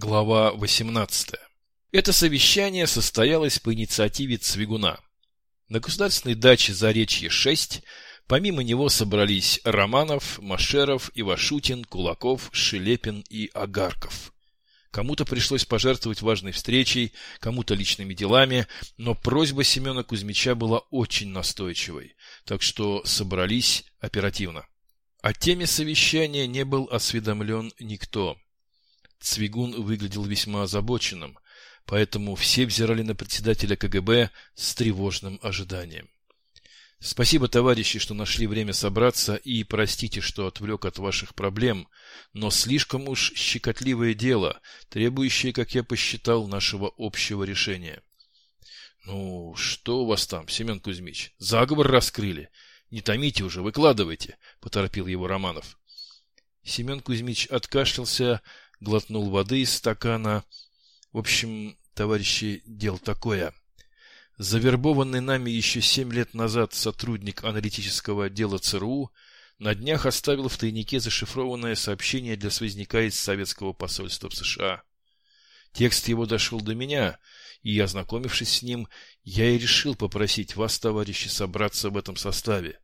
Глава 18. Это совещание состоялось по инициативе Цвигуна. На государственной даче Заречье-6 помимо него собрались Романов, Машеров, Ивашутин, Кулаков, Шелепин и Агарков. Кому-то пришлось пожертвовать важной встречей, кому-то личными делами, но просьба Семена Кузьмича была очень настойчивой, так что собрались оперативно. О теме совещания не был осведомлен никто. Цвигун выглядел весьма озабоченным, поэтому все взирали на председателя КГБ с тревожным ожиданием. Спасибо, товарищи, что нашли время собраться, и простите, что отвлек от ваших проблем, но слишком уж щекотливое дело, требующее, как я посчитал, нашего общего решения. Ну, что у вас там, Семен Кузьмич? Заговор раскрыли. Не томите уже, выкладывайте, поторопил его Романов. Семен Кузьмич откашлялся, глотнул воды из стакана. В общем, товарищи, дело такое. Завербованный нами еще семь лет назад сотрудник аналитического отдела ЦРУ на днях оставил в тайнике зашифрованное сообщение для связняка из советского посольства в США. Текст его дошел до меня, и, ознакомившись с ним, я и решил попросить вас, товарищи, собраться в этом составе,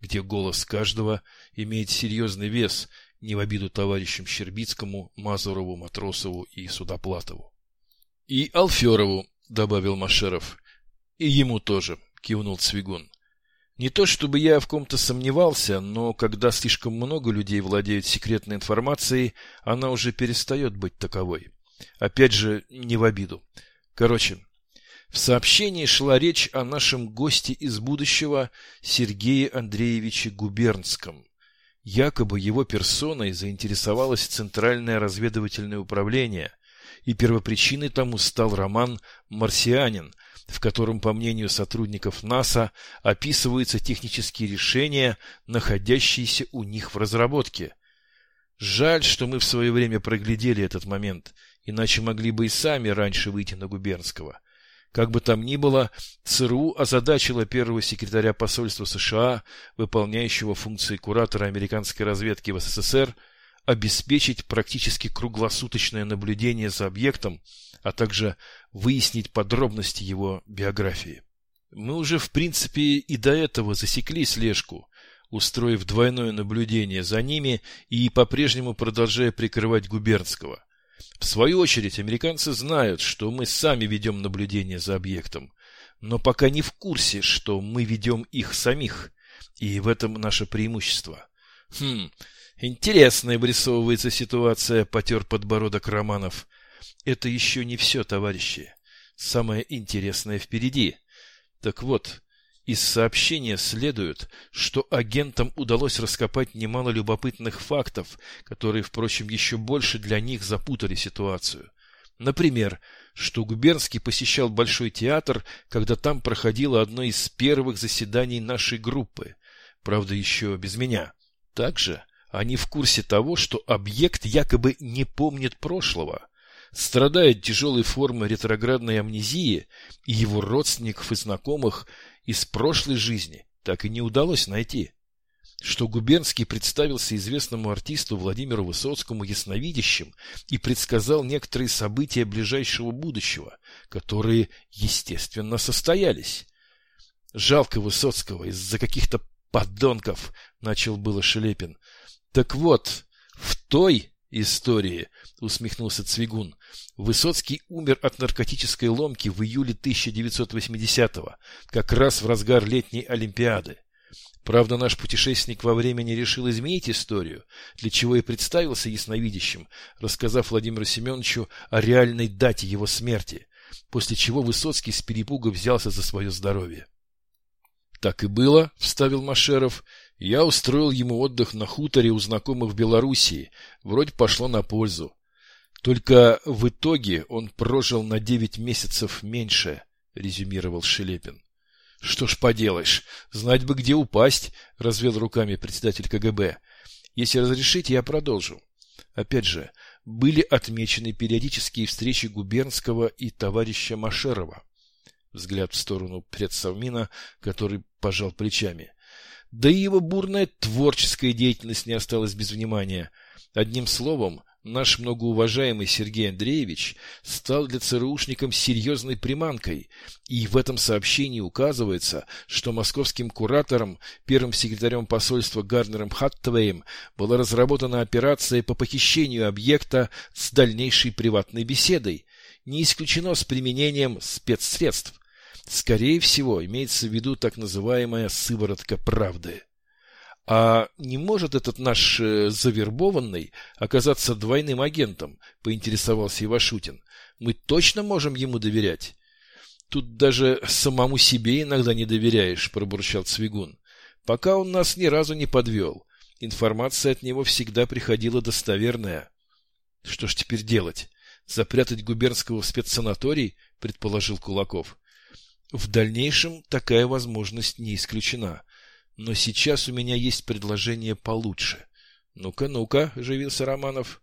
где голос каждого имеет серьезный вес не в обиду товарищам Щербицкому, Мазурову, Матросову и Судоплатову. — И Алферову, — добавил Машеров. — И ему тоже, — кивнул Цвигун. Не то чтобы я в ком-то сомневался, но когда слишком много людей владеют секретной информацией, она уже перестает быть таковой. Опять же, не в обиду. Короче, в сообщении шла речь о нашем госте из будущего Сергее Андреевиче Губернском, Якобы его персоной заинтересовалось Центральное разведывательное управление, и первопричиной тому стал роман «Марсианин», в котором, по мнению сотрудников НАСА, описываются технические решения, находящиеся у них в разработке. Жаль, что мы в свое время проглядели этот момент, иначе могли бы и сами раньше выйти на Губернского. Как бы там ни было, ЦРУ озадачила первого секретаря посольства США, выполняющего функции куратора американской разведки в СССР, обеспечить практически круглосуточное наблюдение за объектом, а также выяснить подробности его биографии. Мы уже, в принципе, и до этого засекли слежку, устроив двойное наблюдение за ними и по-прежнему продолжая прикрывать Губернского. В свою очередь, американцы знают, что мы сами ведем наблюдение за объектом, но пока не в курсе, что мы ведем их самих, и в этом наше преимущество. Хм, интересная вырисовывается ситуация, потер подбородок Романов. Это еще не все, товарищи. Самое интересное впереди. Так вот, из сообщения следует, что агентам удалось раскопать немало любопытных фактов, которые, впрочем, еще больше для них запутали ситуацию. Например, что Губернский посещал Большой театр, когда там проходило одно из первых заседаний нашей группы, правда, еще без меня. Также они в курсе того, что объект якобы не помнит прошлого, страдает тяжелой формой ретроградной амнезии, и его родственников и знакомых из прошлой жизни так и не удалось найти. Что Губернский представился известному артисту Владимиру Высоцкому ясновидящим и предсказал некоторые события ближайшего будущего, которые, естественно, состоялись. Жалко Высоцкого из-за каких-то подонков, начал было Шелепин. Так вот, в той истории, усмехнулся Цвигун. Высоцкий умер от наркотической ломки в июле 1980-го, как раз в разгар летней Олимпиады. Правда, наш путешественник во времени решил изменить историю, для чего и представился ясновидящим, рассказав Владимиру Семеновичу о реальной дате его смерти, после чего Высоцкий с перепуга взялся за свое здоровье. Так и было, вставил Машеров. Я устроил ему отдых на хуторе у знакомых в Белоруссии. Вроде пошло на пользу. Только в итоге он прожил на девять месяцев меньше, резюмировал Шелепин. Что ж поделаешь, знать бы где упасть, развел руками председатель КГБ. Если разрешите, я продолжу. Опять же, были отмечены периодические встречи Губернского и товарища Машерова. Взгляд в сторону предсовмина, который пожал плечами. Да и его бурная творческая деятельность не осталась без внимания. Одним словом, наш многоуважаемый Сергей Андреевич стал для ЦРУшникам серьезной приманкой, и в этом сообщении указывается, что московским куратором, первым секретарем посольства Гарнером Хаттвеем была разработана операция по похищению объекта с дальнейшей приватной беседой, не исключено с применением спецсредств. Скорее всего, имеется в виду так называемая «сыворотка правды». А не может этот наш э, завербованный оказаться двойным агентом, поинтересовался Ивашутин. Мы точно можем ему доверять? Тут даже самому себе иногда не доверяешь, пробурчал Цвигун. Пока он нас ни разу не подвел. Информация от него всегда приходила достоверная. Что ж теперь делать? Запрятать губернского в спецсанаторий, предположил Кулаков. В дальнейшем такая возможность не исключена. Но сейчас у меня есть предложение получше. Ну-ка, ну-ка, оживился Романов.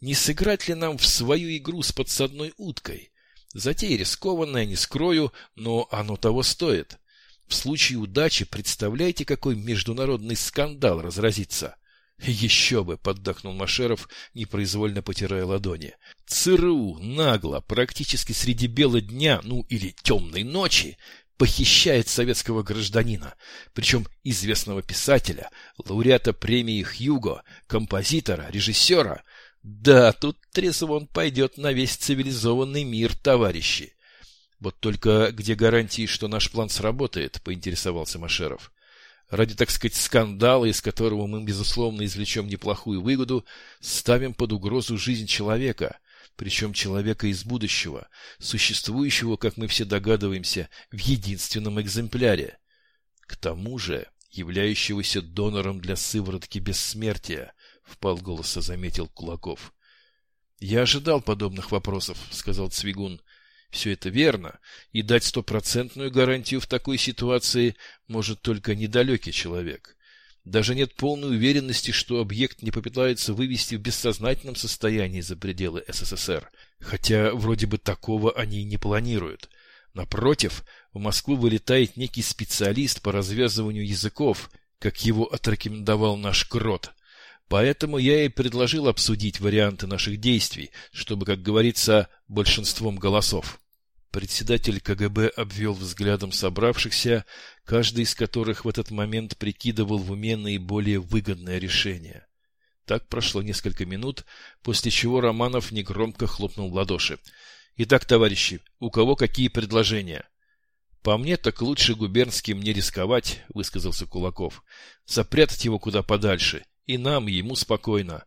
Не сыграть ли нам в свою игру с подсадной уткой? Затея рискованная, не скрою, но оно того стоит. В случае удачи представляете, какой международный скандал разразится? Еще бы, поддохнул Машеров, непроизвольно потирая ладони. ЦРУ нагло, практически среди бела дня, ну или темной ночи, похищает советского гражданина, причем известного писателя, лауреата премии Хьюго, композитора, режиссера. Да, тут трезвон пойдет на весь цивилизованный мир, товарищи. Вот только где гарантии, что наш план сработает, поинтересовался Машеров. Ради, так сказать, скандала, из которого мы, безусловно, извлечем неплохую выгоду, ставим под угрозу жизнь человека — причем человека из будущего, существующего, как мы все догадываемся, в единственном экземпляре. К тому же, являющегося донором для сыворотки бессмертия, впал голоса заметил Кулаков. Я ожидал подобных вопросов, сказал Цвигун. Все это верно, и дать стопроцентную гарантию в такой ситуации может только недалекий человек. Даже нет полной уверенности, что объект не попытаются вывести в бессознательном состоянии за пределы СССР, хотя вроде бы такого они и не планируют. Напротив, в Москву вылетает некий специалист по развязыванию языков, как его отрекомендовал наш Крот. Поэтому я и предложил обсудить варианты наших действий, чтобы, как говорится, большинством голосов. Председатель КГБ обвел взглядом собравшихся, каждый из которых в этот момент прикидывал в уме наиболее выгодное решение. Так прошло несколько минут, после чего Романов негромко хлопнул в ладоши. «Итак, товарищи, у кого какие предложения?» «По мне, так лучше губернским не рисковать», — высказался Кулаков. «Запрятать его куда подальше, и нам, и ему спокойно.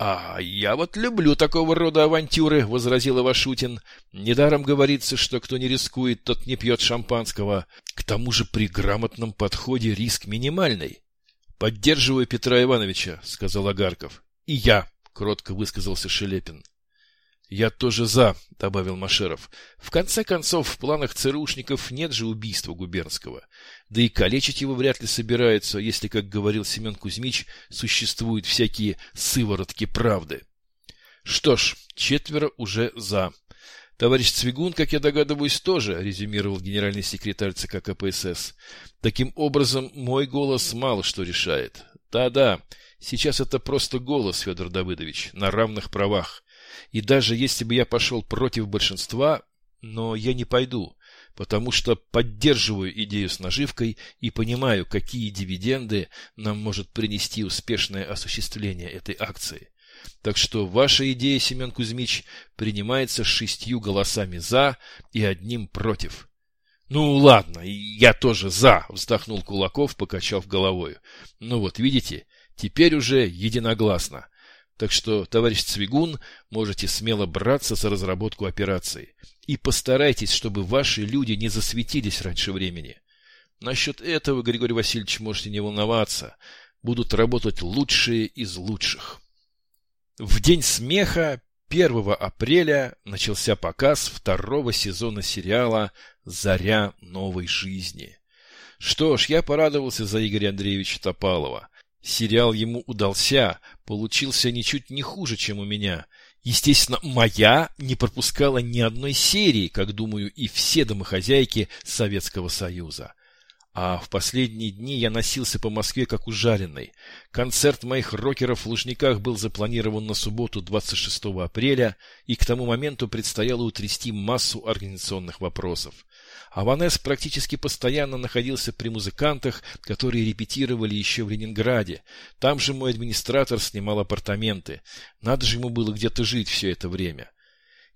«А я вот люблю такого рода авантюры», — возразил Ивашутин. «Недаром говорится, что кто не рискует, тот не пьет шампанского. К тому же при грамотном подходе риск минимальный». «Поддерживаю Петра Ивановича», — сказал Агарков. «И я», — кротко высказался Шелепин. «Я тоже за», — добавил Машеров. «В конце концов, в планах ЦРУшников нет же убийства губернского. Да и калечить его вряд ли собираются, если, как говорил Семен Кузьмич, существуют всякие сыворотки правды». «Что ж, четверо уже за». «Товарищ Цвигун, как я догадываюсь, тоже», — резюмировал генеральный секретарь ЦК КПСС. «Таким образом, мой голос мало что решает. Да-да, сейчас это просто голос, Федор Давыдович, на равных правах». И даже если бы я пошел против большинства, но я не пойду, потому что поддерживаю идею с наживкой и понимаю, какие дивиденды нам может принести успешное осуществление этой акции. Так что ваша идея, Семен Кузьмич, принимается шестью голосами «за» и одним «против». «Ну, ладно, я тоже за», — вздохнул Кулаков, покачав головой. «Ну вот, видите, теперь уже единогласно. Так что, товарищ Цвигун, можете смело браться за разработку операции. И постарайтесь, чтобы ваши люди не засветились раньше времени. Насчет этого, Григорий Васильевич, можете не волноваться. Будут работать лучшие из лучших. В день смеха 1 апреля начался показ второго сезона сериала «Заря новой жизни». Что ж, я порадовался за Игоря Андреевича Топалова. Сериал ему удался, получился ничуть не хуже, чем у меня. Естественно, моя не пропускала ни одной серии, как думаю и все домохозяйки Советского Союза. А в последние дни я носился по Москве как ужаленный. Концерт моих рокеров в Лужниках был запланирован на субботу 26 апреля, и к тому моменту предстояло утрясти массу организационных вопросов. Аванес практически постоянно находился при музыкантах, которые репетировали еще в Ленинграде. Там же мой администратор снимал апартаменты. Надо же ему было где-то жить все это время.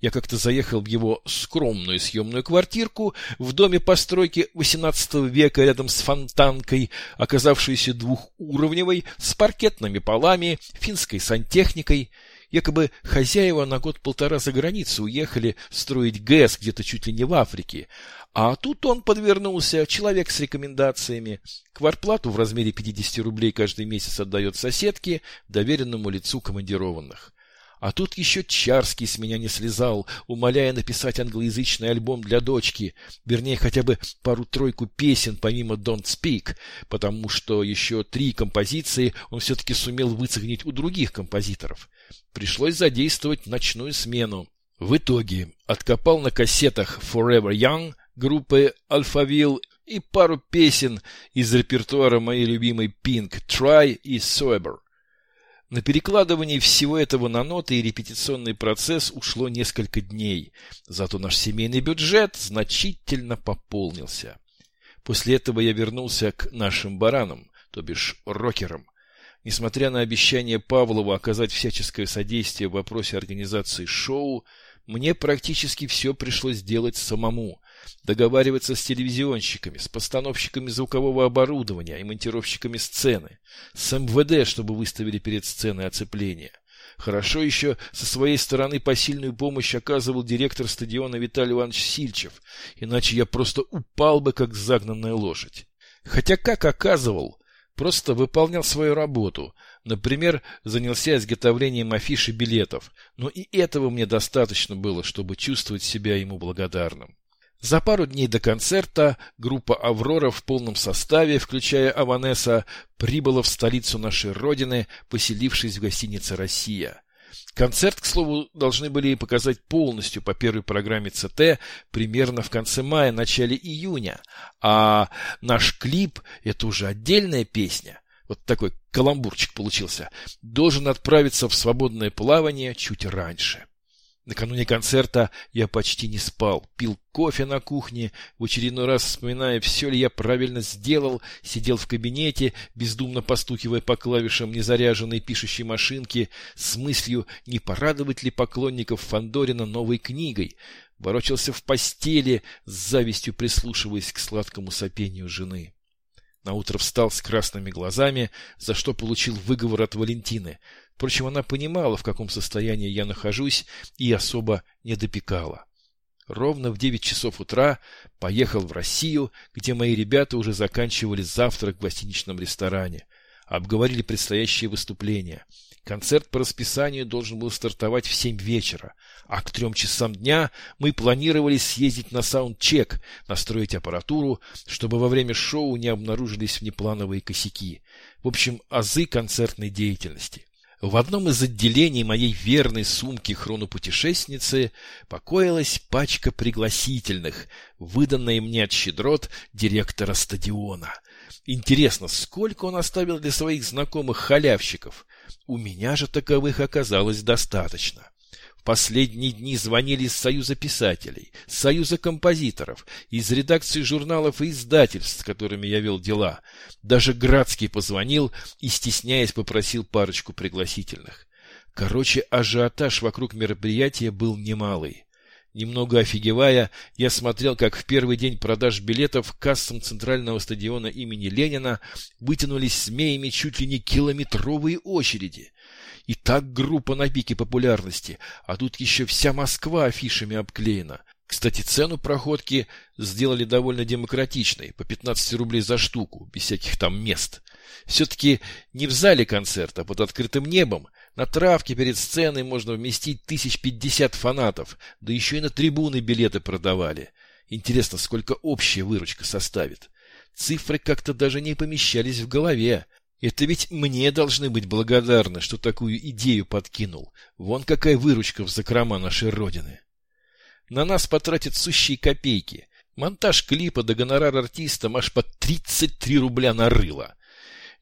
Я как-то заехал в его скромную съемную квартирку в доме постройки XVIII века рядом с фонтанкой, оказавшейся двухуровневой, с паркетными полами, финской сантехникой. Якобы хозяева на год-полтора за границу уехали строить ГЭС где-то чуть ли не в Африке. А тут он подвернулся, человек с рекомендациями. Квартплату в размере 50 рублей каждый месяц отдает соседке, доверенному лицу командированных. А тут еще Чарский с меня не слезал, умоляя написать англоязычный альбом для дочки, вернее, хотя бы пару-тройку песен помимо «Don't Speak», потому что еще три композиции он все-таки сумел выцегнить у других композиторов. Пришлось задействовать ночную смену. В итоге откопал на кассетах «Forever Young» группы «Alphaville» и пару песен из репертуара моей любимой Pink «Try» и «Sober». На перекладывание всего этого на ноты и репетиционный процесс ушло несколько дней, зато наш семейный бюджет значительно пополнился. После этого я вернулся к нашим баранам, то бишь рокерам. Несмотря на обещание Павлова оказать всяческое содействие в вопросе организации шоу, мне практически все пришлось делать самому, договариваться с телевизионщиками, с постановщиками звукового оборудования и монтировщиками сцены, с МВД, чтобы выставили перед сценой оцепление. Хорошо еще со своей стороны посильную помощь оказывал директор стадиона Виталий Иванович Сильчев, иначе я просто упал бы, как загнанная лошадь. Хотя как оказывал, просто выполнял свою работу. Например, занялся изготовлением афиши билетов, но и этого мне достаточно было, чтобы чувствовать себя ему благодарным. За пару дней до концерта группа «Аврора» в полном составе, включая Аванеса, прибыла в столицу нашей Родины, поселившись в гостинице «Россия». Концерт, к слову, должны были показать полностью по первой программе ЦТ примерно в конце мая, начале июня, а наш клип – это уже отдельная песня, вот такой каламбурчик получился, должен отправиться в свободное плавание чуть раньше. Накануне концерта я почти не спал, пил кофе на кухне, в очередной раз вспоминая, все ли я правильно сделал, сидел в кабинете, бездумно постукивая по клавишам незаряженной пишущей машинки, с мыслью, не порадовать ли поклонников Фандорина новой книгой, ворочался в постели, с завистью прислушиваясь к сладкому сопению жены. Наутро встал с красными глазами, за что получил выговор от Валентины. Впрочем, она понимала, в каком состоянии я нахожусь, и особо не допекала. Ровно в девять часов утра поехал в Россию, где мои ребята уже заканчивали завтрак в гостиничном ресторане. Обговорили предстоящее выступление. Концерт по расписанию должен был стартовать в семь вечера, а к трем часам дня мы планировали съездить на саундчек, настроить аппаратуру, чтобы во время шоу не обнаружились внеплановые косяки. В общем, азы концертной деятельности. В одном из отделений моей верной сумки хронопутешественницы покоилась пачка пригласительных, выданная мне от щедрот директора стадиона. Интересно, сколько он оставил для своих знакомых халявщиков? У меня же таковых оказалось достаточно последние дни звонили из Союза писателей, Союза композиторов, из редакции журналов и издательств, с которыми я вел дела. Даже Градский позвонил и, стесняясь, попросил парочку пригласительных. Короче, ажиотаж вокруг мероприятия был немалый. Немного офигевая, я смотрел, как в первый день продаж билетов к кассам центрального стадиона имени Ленина вытянулись змеями чуть ли не километровые очереди. И так группа на пике популярности, а тут еще вся Москва афишами обклеена. Кстати, цену проходки сделали довольно демократичной, по 15 рублей за штуку, без всяких там мест. Все-таки не в зале концерта, а под открытым небом. На травке перед сценой можно вместить тысяч пятьдесят фанатов, да еще и на трибуны билеты продавали. Интересно, сколько общая выручка составит. Цифры как-то даже не помещались в голове. Это ведь мне должны быть благодарны, что такую идею подкинул. Вон какая выручка в закрома нашей Родины. На нас потратят сущие копейки. Монтаж клипа до гонорар артиста аж по 33 рубля нарыло.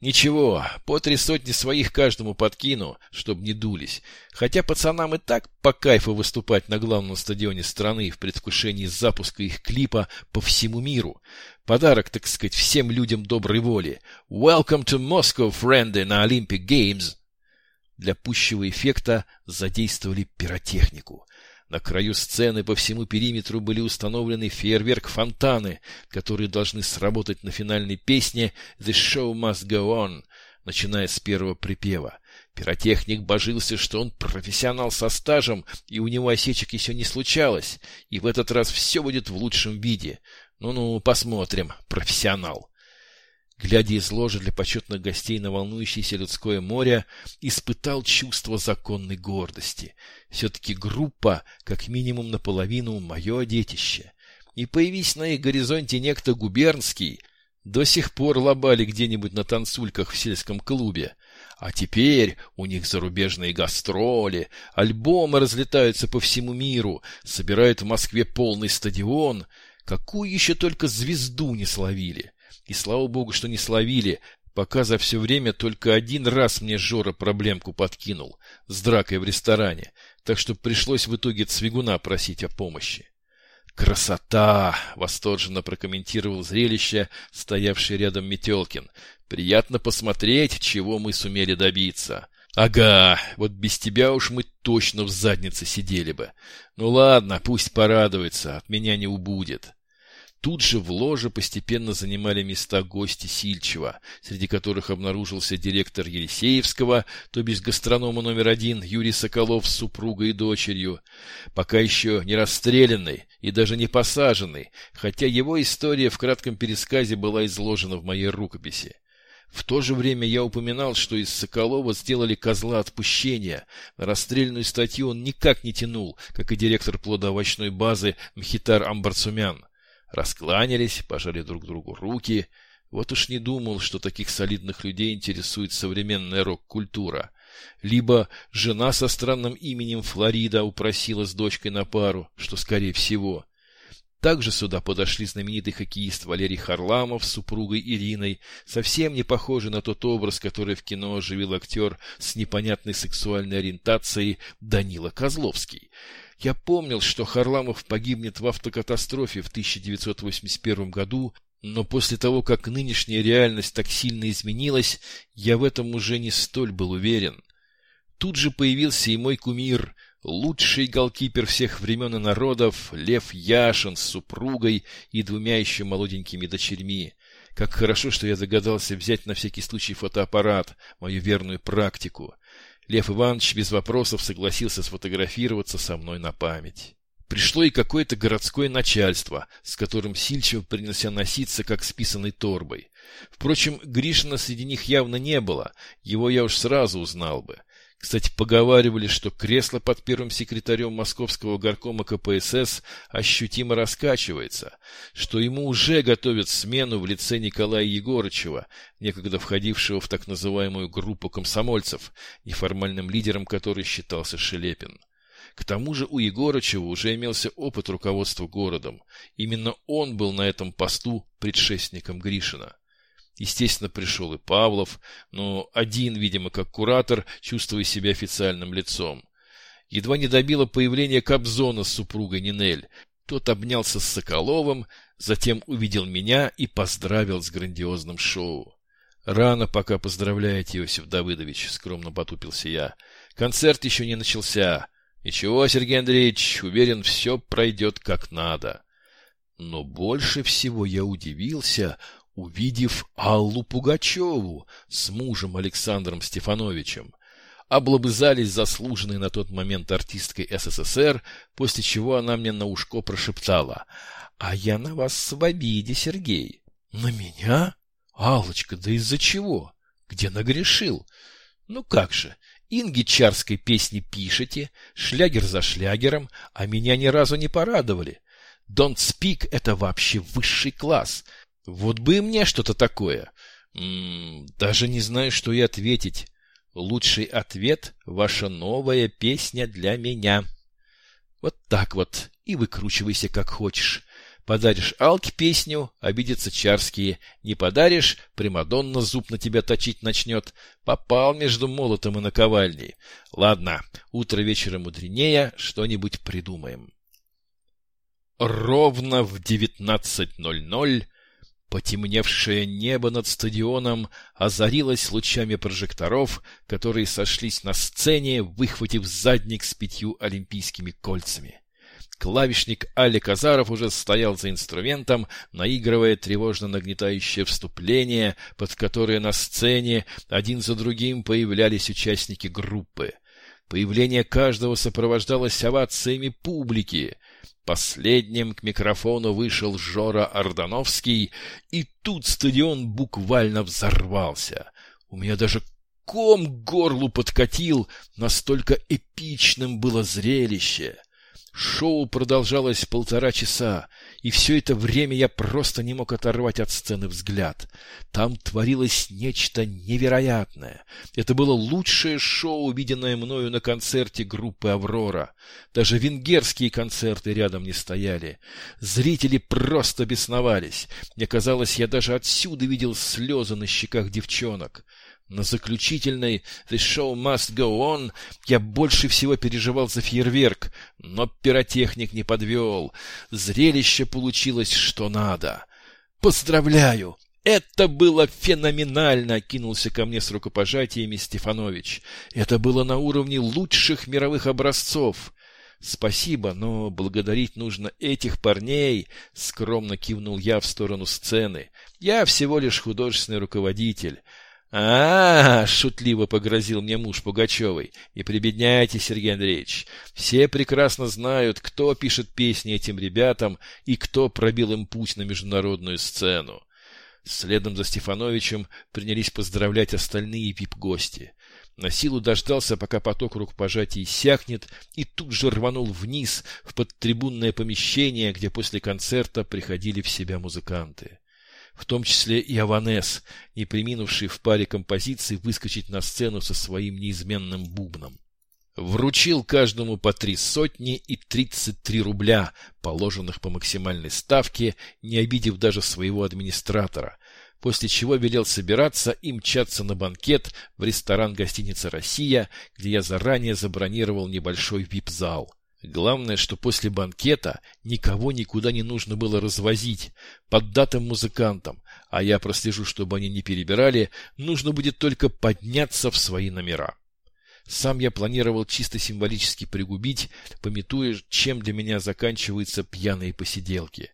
Ничего, по три сотни своих каждому подкину, чтобы не дулись. Хотя пацанам и так по кайфу выступать на главном стадионе страны в предвкушении запуска их клипа по всему миру. Подарок, так сказать, всем людям доброй воли. Welcome to Moscow, френды, на Olympic Games. Для пущего эффекта задействовали пиротехнику. На краю сцены по всему периметру были установлены фейерверк-фонтаны, которые должны сработать на финальной песне «The show must go on», начиная с первого припева. Пиротехник божился, что он профессионал со стажем, и у него осечек еще не случалось, и в этот раз все будет в лучшем виде. Ну-ну, посмотрим, профессионал глядя из ложи для почетных гостей на волнующееся людское море, испытал чувство законной гордости. Все-таки группа, как минимум наполовину, мое детище. И появись на их горизонте некто губернский, до сих пор лобали где-нибудь на танцульках в сельском клубе. А теперь у них зарубежные гастроли, альбомы разлетаются по всему миру, собирают в Москве полный стадион. Какую еще только звезду не словили. И слава богу, что не словили, пока за все время только один раз мне Жора проблемку подкинул с дракой в ресторане, так что пришлось в итоге Цвигуна просить о помощи. «Красота!» — восторженно прокомментировал зрелище, стоявший рядом Метелкин. «Приятно посмотреть, чего мы сумели добиться». «Ага, вот без тебя уж мы точно в заднице сидели бы. Ну ладно, пусть порадуется, от меня не убудет». Тут же в ложе постепенно занимали места гости Сильчева, среди которых обнаружился директор Елисеевского, то бишь гастронома номер один Юрий Соколов с супругой и дочерью, пока еще не расстрелянный и даже не посаженный, хотя его история в кратком пересказе была изложена в моей рукописи. В то же время я упоминал, что из Соколова сделали козла отпущения. На расстрельную статью он никак не тянул, как и директор плодоовощной базы Мхитар Амбарцумян. Раскланялись, пожали друг другу руки. Вот уж не думал, что таких солидных людей интересует современная рок-культура. Либо жена со странным именем Флорида упросила с дочкой на пару, что скорее всего. Также сюда подошли знаменитый хоккеист Валерий Харламов с супругой Ириной, совсем не похожий на тот образ, который в кино оживил актер с непонятной сексуальной ориентацией Данила Козловский. Я помнил, что Харламов погибнет в автокатастрофе в 1981 году, но после того, как нынешняя реальность так сильно изменилась, я в этом уже не столь был уверен. Тут же появился и мой кумир, лучший голкипер всех времен и народов, Лев Яшин с супругой и двумя еще молоденькими дочерьми. Как хорошо, что я догадался взять на всякий случай фотоаппарат, мою верную практику. Лев Иванович без вопросов согласился сфотографироваться со мной на память. Пришло и какое-то городское начальство, с которым Сильчев принялся носиться, как с писаной торбой. Впрочем, Гришина среди них явно не было, его я уж сразу узнал бы. Кстати, поговаривали, что кресло под первым секретарем Московского горкома КПСС ощутимо раскачивается, что ему уже готовят смену в лице Николая Егорычева, некогда входившего в так называемую группу комсомольцев, неформальным лидером которой считался Шелепин. К тому же у Егорычева уже имелся опыт руководства городом. Именно он был на этом посту предшественником Гришина. Естественно, пришел и Павлов, но один, видимо, как куратор, чувствуя себя официальным лицом. Едва не добило появление Кобзона с супругой Нинель. Тот обнялся с Соколовым, затем увидел меня и поздравил с грандиозным шоу. «Рано пока поздравляете, Иосиф Давыдович», — скромно потупился я. «Концерт еще не начался. Ничего, Сергей Андреевич, уверен, все пройдет как надо». Но больше всего я удивился, увидев Аллу Пугачеву с мужем Александром Стефановичем. Облобызались заслуженные на тот момент артисткой СССР, после чего она мне на ушко прошептала «А я на вас в обиде, Сергей». «На меня? Аллочка, да из-за чего? Где нагрешил?» «Ну как же, Инги Чарской песни пишете, шлягер за шлягером, а меня ни разу не порадовали. Don't Speak — это вообще высший класс. Вот бы и мне что-то такое. М -м, даже не знаю, что и ответить. Лучший ответ — ваша новая песня для меня. Вот так вот, и выкручивайся как хочешь. Подаришь Алке песню, обидятся чарские. Не подаришь, Примадонна зуб на тебя точить начнет. Попал между молотом и наковальней. Ладно, утро вечера мудренее, что-нибудь придумаем. Ровно в девятнадцать ноль ноль Потемневшее небо над стадионом озарилось лучами прожекторов, которые сошлись на сцене, выхватив задник с пятью олимпийскими кольцами. Клавишник Али Казаров уже стоял за инструментом, наигрывая тревожно нагнетающее вступление, под которое на сцене один за другим появлялись участники группы. Появление каждого сопровождалось овациями публики. Последним к микрофону вышел Жора Ордановский, и тут стадион буквально взорвался. У меня даже ком к горлу подкатил, настолько эпичным было зрелище. Шоу продолжалось полтора часа, и все это время я просто не мог оторвать от сцены взгляд. Там творилось нечто невероятное. Это было лучшее шоу, виденное мною на концерте группы «Аврора». Даже венгерские концерты рядом не стояли. Зрители просто бесновались. Мне казалось, я даже отсюда видел слезы на щеках девчонок. На заключительной «The show must go on» я больше всего переживал за фейерверк, но пиротехник не подвел. Зрелище получилось что надо. «Поздравляю! Это было феноменально!» — кинулся ко мне с рукопожатиями Стефанович. «Это было на уровне лучших мировых образцов!» «Спасибо, но благодарить нужно этих парней», — скромно кивнул я в сторону сцены. «Я всего лишь художественный руководитель» а, шутливо погрозил мне муж Пугачевой. «Не прибедняйтесь, Сергей Андреевич. Все прекрасно знают, кто пишет песни этим ребятам и кто пробил им путь на международную сцену». Следом за Стефановичем принялись поздравлять остальные вип-гости. На силу дождался, пока поток рукопожатий иссякнет, и тут же рванул вниз, в подтрибунное помещение, где после концерта приходили в себя музыканты в том числе и Аванес, не приминувший в паре композиций выскочить на сцену со своим неизменным бубном. Вручил каждому по три сотни и тридцать три рубля, положенных по максимальной ставке, не обидев даже своего администратора, после чего велел собираться и мчаться на банкет в ресторан гостиницы «Россия», где я заранее забронировал небольшой вип-зал. Главное, что после банкета никого никуда не нужно было развозить под датам музыкантам, а я прослежу, чтобы они не перебирали, нужно будет только подняться в свои номера. Сам я планировал чисто символически пригубить, пометуя, чем для меня заканчиваются пьяные посиделки.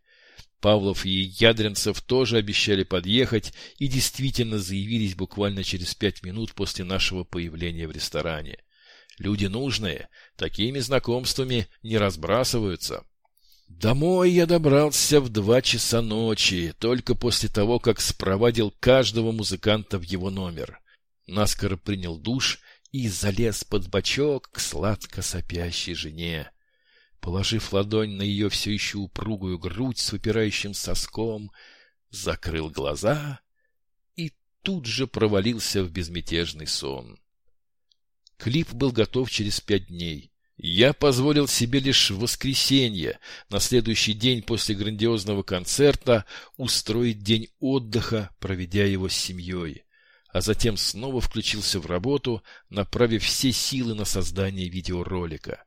Павлов и Ядренцев тоже обещали подъехать и действительно заявились буквально через пять минут после нашего появления в ресторане. Люди нужные, такими знакомствами не разбрасываются. Домой я добрался в два часа ночи, только после того, как спровадил каждого музыканта в его номер. Наскоро принял душ и залез под бочок к сладко сопящей жене. Положив ладонь на ее все еще упругую грудь с выпирающим соском, закрыл глаза и тут же провалился в безмятежный сон. Клип был готов через пять дней. Я позволил себе лишь в воскресенье, на следующий день после грандиозного концерта, устроить день отдыха, проведя его с семьей. А затем снова включился в работу, направив все силы на создание видеоролика.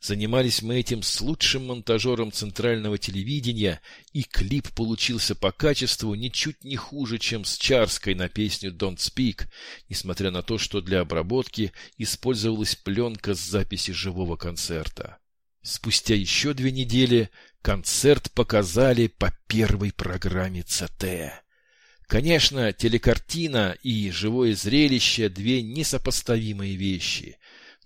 Занимались мы этим с лучшим монтажером центрального телевидения, и клип получился по качеству ничуть не хуже, чем с Чарской на песню «Don't Speak», несмотря на то, что для обработки использовалась пленка с записи живого концерта. Спустя еще две недели концерт показали по первой программе ЦТ. Конечно, телекартина и живое зрелище – две несопоставимые вещи –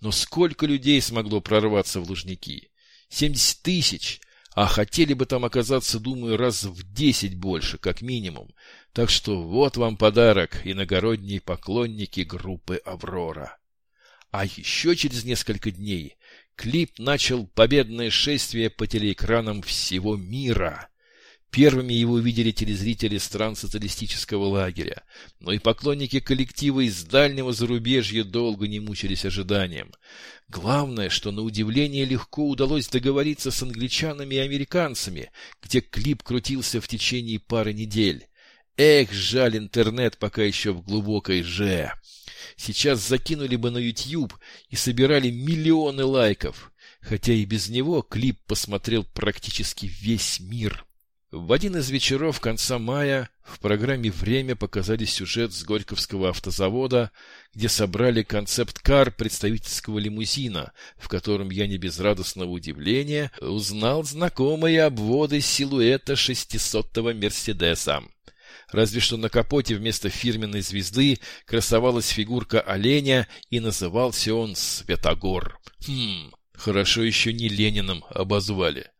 но сколько людей смогло прорваться в Лужники? Семьдесят тысяч! А хотели бы там оказаться, думаю, раз в десять больше, как минимум. Так что вот вам подарок, иногородние поклонники группы «Аврора». А еще через несколько дней клип начал победное шествие по телеэкранам всего мира. Первыми его увидели телезрители стран социалистического лагеря, но и поклонники коллектива из дальнего зарубежья долго не мучились ожиданием. Главное, что на удивление легко удалось договориться с англичанами и американцами, где клип крутился в течение пары недель. Эх, жаль интернет пока еще в глубокой же. Сейчас закинули бы на YouTube и собирали миллионы лайков, хотя и без него клип посмотрел практически весь мир. В один из вечеров конца мая в программе «Время» показали сюжет с Горьковского автозавода, где собрали концепт-кар представительского лимузина, в котором я не без радостного удивления узнал знакомые обводы силуэта шестисотого «Мерседеса». Разве что на капоте вместо фирменной звезды красовалась фигурка оленя, и назывался он Светогор. Хм, хорошо еще не Лениным обозвали.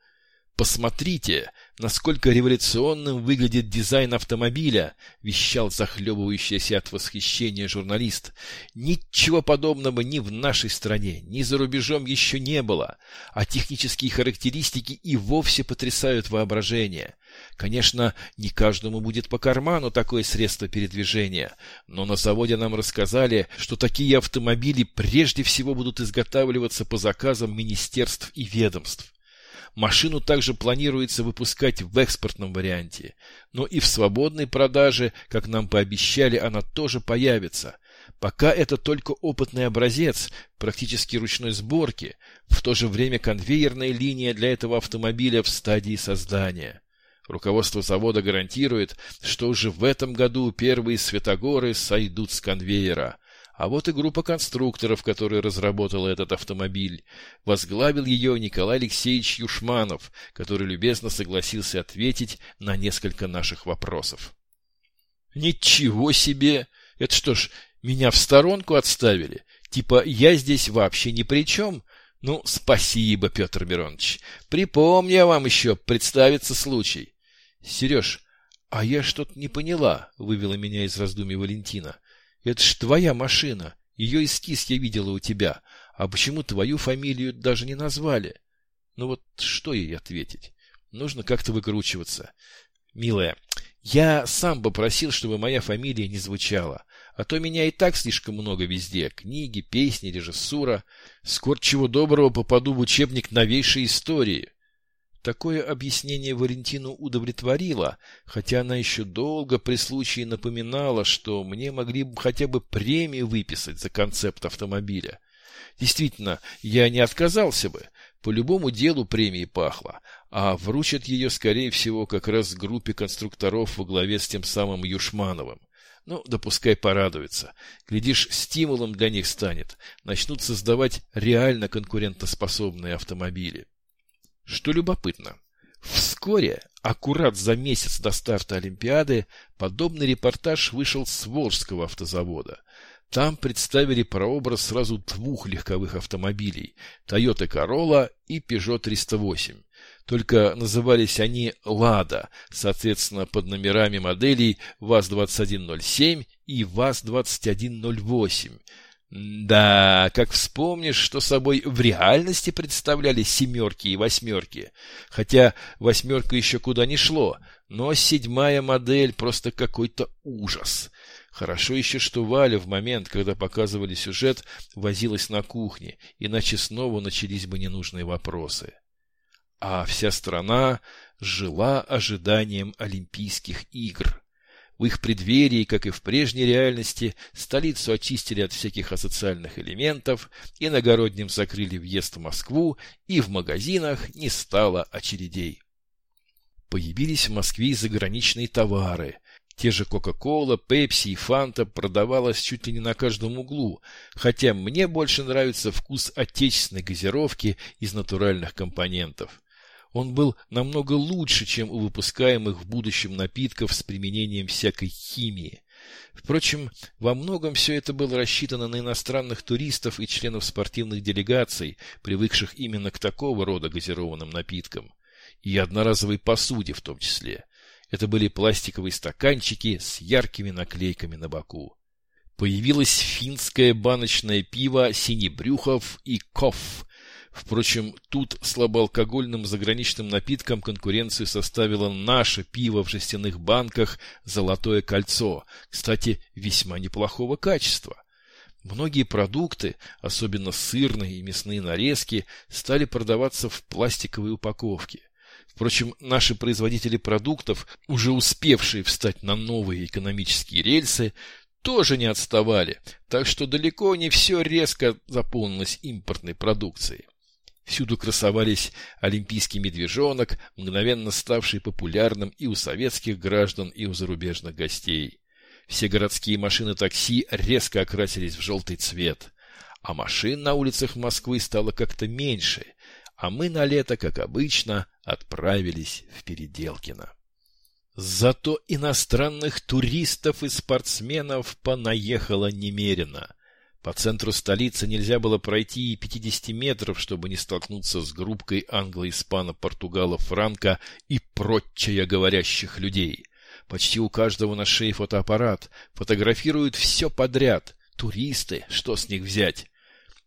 «Посмотрите, насколько революционным выглядит дизайн автомобиля», вещал захлебывающийся от восхищения журналист. «Ничего подобного ни в нашей стране, ни за рубежом еще не было, а технические характеристики и вовсе потрясают воображение. Конечно, не каждому будет по карману такое средство передвижения, но на заводе нам рассказали, что такие автомобили прежде всего будут изготавливаться по заказам министерств и ведомств. Машину также планируется выпускать в экспортном варианте, но и в свободной продаже, как нам пообещали, она тоже появится. Пока это только опытный образец, практически ручной сборки, в то же время конвейерная линия для этого автомобиля в стадии создания. Руководство завода гарантирует, что уже в этом году первые светогоры сойдут с конвейера, а вот и группа конструкторов, которая разработала этот автомобиль. Возглавил ее Николай Алексеевич Юшманов, который любезно согласился ответить на несколько наших вопросов. «Ничего себе! Это что ж, меня в сторонку отставили? Типа я здесь вообще ни при чем?» Ну, спасибо, Петр Миронович. Припомню я вам еще представится случай. Сереж, а я что-то не поняла, вывела меня из раздумий Валентина. Это ж твоя машина. Ее эскиз я видела у тебя. А почему твою фамилию даже не назвали? Ну вот что ей ответить? Нужно как-то выкручиваться. Милая, я сам бы просил, чтобы моя фамилия не звучала. А то меня и так слишком много везде. Книги, песни, режиссура. Скоро чего доброго попаду в учебник новейшей истории. Такое объяснение Валентину удовлетворило, хотя она еще долго при случае напоминала, что мне могли бы хотя бы премию выписать за концепт автомобиля. Действительно, я не отказался бы. По любому делу премии пахло, а вручат ее, скорее всего, как раз группе конструкторов во главе с тем самым Юшмановым. Ну, да пускай порадуется. Глядишь, стимулом для них станет. Начнут создавать реально конкурентоспособные автомобили. Что любопытно, вскоре, аккурат за месяц до старта Олимпиады, подобный репортаж вышел с Волжского автозавода. Там представили прообраз сразу двух легковых автомобилей – Toyota Corolla и Peugeot 308. Только назывались они «Лада», соответственно, под номерами моделей ВАЗ-2107 и ВАЗ-2108, да, как вспомнишь, что собой в реальности представляли семерки и восьмерки. Хотя восьмерка еще куда не шло, но седьмая модель просто какой-то ужас. Хорошо еще, что Валя в момент, когда показывали сюжет, возилась на кухне, иначе снова начались бы ненужные вопросы. А вся страна жила ожиданием Олимпийских игр. В их преддверии, как и в прежней реальности, столицу очистили от всяких асоциальных элементов, иногородним закрыли въезд в Москву, и в магазинах не стало очередей. Появились в Москве заграничные товары. Те же Кока-Кола, Пепси и Фанта продавалась чуть ли не на каждом углу, хотя мне больше нравится вкус отечественной газировки из натуральных компонентов. Он был намного лучше, чем у выпускаемых в будущем напитков с применением всякой химии. Впрочем, во многом все это было рассчитано на иностранных туристов и членов спортивных делегаций, привыкших именно к такого рода газированным напиткам. И одноразовой посуде в том числе. Это были пластиковые стаканчики с яркими наклейками на боку. Появилось финское баночное пиво «Синебрюхов» и «Кофф», Впрочем, тут слабоалкогольным заграничным напиткам конкуренцию составило наше пиво в жестяных банках «Золотое кольцо», кстати, весьма неплохого качества. Многие продукты, особенно сырные и мясные нарезки, стали продаваться в пластиковой упаковке. Впрочем, наши производители продуктов, уже успевшие встать на новые экономические рельсы, тоже не отставали, так что далеко не все резко заполнилось импортной продукцией. Всюду красовались олимпийский медвежонок, мгновенно ставший популярным и у советских граждан, и у зарубежных гостей. Все городские машины такси резко окрасились в желтый цвет, а машин на улицах Москвы стало как-то меньше, а мы на лето, как обычно, отправились в Переделкино. Зато иностранных туристов и спортсменов понаехало немерено. По центру столицы нельзя было пройти и 50 метров, чтобы не столкнуться с группкой англо-испано-португалов-франка и прочая говорящих людей. Почти у каждого на шее фотоаппарат, фотографируют все подряд. Туристы, что с них взять?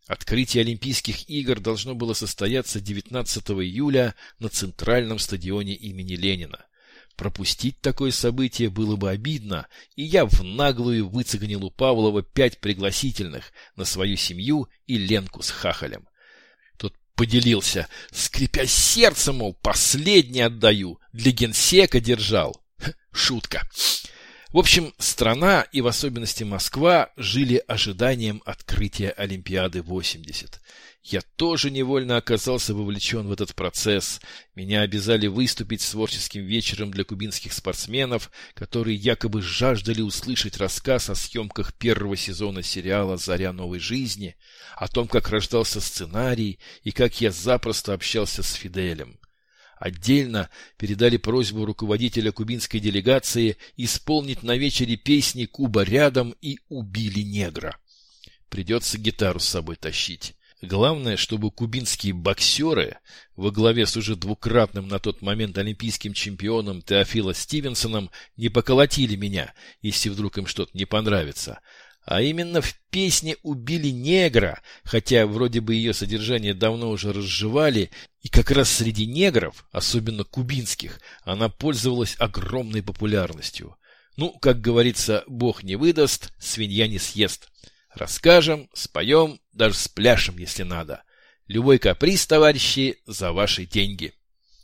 Открытие Олимпийских игр должно было состояться 19 июля на центральном стадионе имени Ленина. Пропустить такое событие было бы обидно, и я в наглую выцегнил у Павлова пять пригласительных на свою семью и Ленку с хахалем. Тот поделился, скрипя сердце, мол, последний отдаю, для генсека держал. Шутка. В общем, страна и в особенности Москва жили ожиданием открытия Олимпиады 80. Я тоже невольно оказался вовлечен в этот процесс. Меня обязали выступить с творческим вечером для кубинских спортсменов, которые якобы жаждали услышать рассказ о съемках первого сезона сериала «Заря новой жизни», о том, как рождался сценарий и как я запросто общался с Фиделем. Отдельно передали просьбу руководителя кубинской делегации исполнить на вечере песни «Куба рядом» и «Убили негра». Придется гитару с собой тащить. Главное, чтобы кубинские боксеры во главе с уже двукратным на тот момент олимпийским чемпионом Теофило Стивенсоном не поколотили меня, если вдруг им что-то не понравится. А именно в песне «Убили негра», хотя вроде бы ее содержание давно уже разжевали, и как раз среди негров, особенно кубинских, она пользовалась огромной популярностью. Ну, как говорится, бог не выдаст, свинья не съест. Расскажем, споем, даже спляшем, если надо. Любой каприз, товарищи, за ваши деньги.